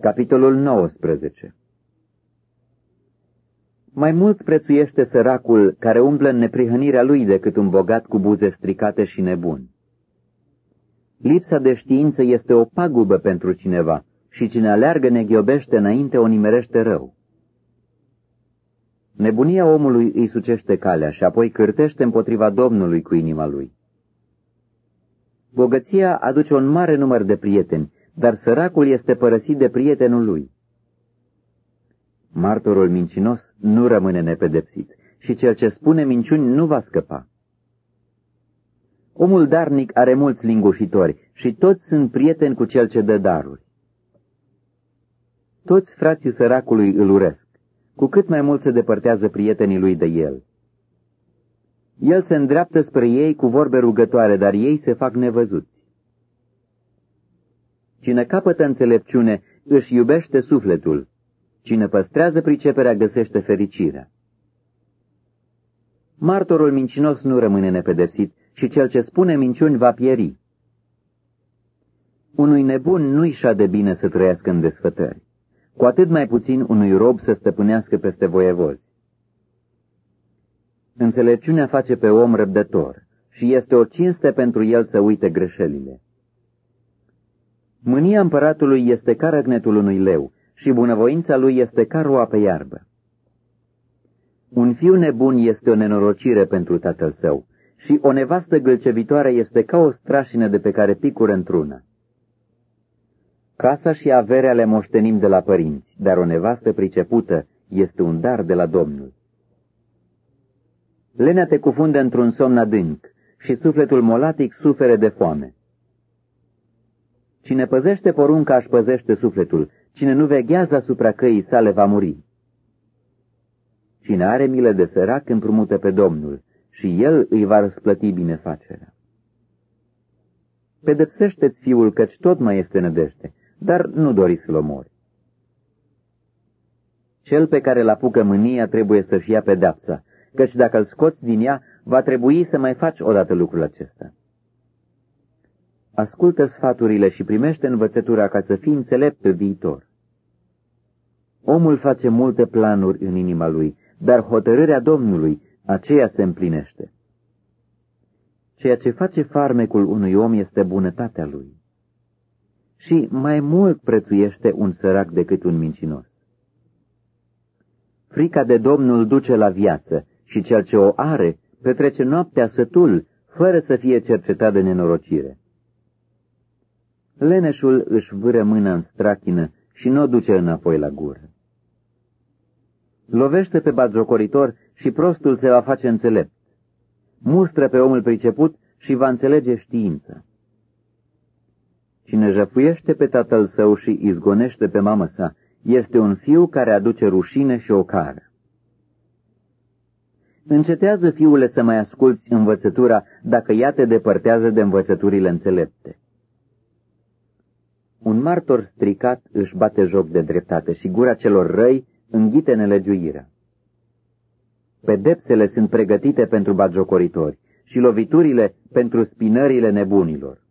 Capitolul 19 Mai mult prețuiește săracul care umblă în neprihănirea lui decât un bogat cu buze stricate și nebun. Lipsa de știință este o pagubă pentru cineva și cine aleargă neghiobește înainte o nimerește rău. Nebunia omului îi sucește calea și apoi cârtește împotriva Domnului cu inima lui. Bogăția aduce un mare număr de prieteni, dar săracul este părăsit de prietenul lui. Martorul mincinos nu rămâne nepedepsit și cel ce spune minciuni nu va scăpa. Omul darnic are mulți lingușitori și toți sunt prieteni cu cel ce dă daruri. Toți frații săracului îl uresc, cu cât mai mult se depărtează prietenii lui de el. El se îndreaptă spre ei cu vorbe rugătoare, dar ei se fac nevăzuți. Cine capătă înțelepciune își iubește sufletul, cine păstrează priceperea găsește fericirea. Martorul mincinos nu rămâne nepedepsit și cel ce spune minciuni va pieri. Unui nebun nu-i de bine să trăiască în desfătări, cu atât mai puțin unui rob să stăpânească peste voievozi. Înțelepciunea face pe om răbdător și este o cinste pentru el să uite greșelile. Mânia împăratului este ca răgnetul unui leu și bunăvoința lui este ca roa pe iarbă. Un fiu nebun este o nenorocire pentru tatăl său și o nevastă gâlcevitoare este ca o strașină de pe care picură într-una. Casa și averea le moștenim de la părinți, dar o nevastă pricepută este un dar de la Domnul. Lenea te cufundă într-un somn adânc și sufletul molatic sufere de foame. Cine păzește porunca își păzește sufletul, cine nu veghează asupra căii sale va muri. Cine are milă de sărac împrumută pe Domnul și el îi va răsplăti binefacerea. Pedepsește-ți fiul căci tot mai este nădejde, dar nu dori să-l omori. Cel pe care l apucă mânia trebuie să-și ia pedepsa, căci dacă îl scoți din ea, va trebui să mai faci odată lucrul acesta. Ascultă sfaturile și primește învățătura ca să fii înțelept pe viitor. Omul face multe planuri în inima lui, dar hotărârea Domnului, aceea se împlinește. Ceea ce face farmecul unui om este bunătatea lui. Și mai mult prețuiește un sărac decât un mincinos. Frica de Domnul duce la viață și cel ce o are petrece noaptea sătul, fără să fie cercetat de nenorocire. Leneșul își vâră mâna în strachină și nu o duce înapoi la gură. Lovește pe batjocoritor și prostul se va face înțelept. Mustră pe omul priceput și va înțelege știința. Cine jăfuiește pe tatăl său și izgonește pe mamă sa, este un fiu care aduce rușine și ocară. Încetează, fiule, să mai asculți învățătura dacă ea te depărtează de învățăturile înțelepte. Un martor stricat își bate joc de dreptate și gura celor răi înghite nelegiuirea. Pedepsele sunt pregătite pentru bagiocoritori și loviturile pentru spinările nebunilor.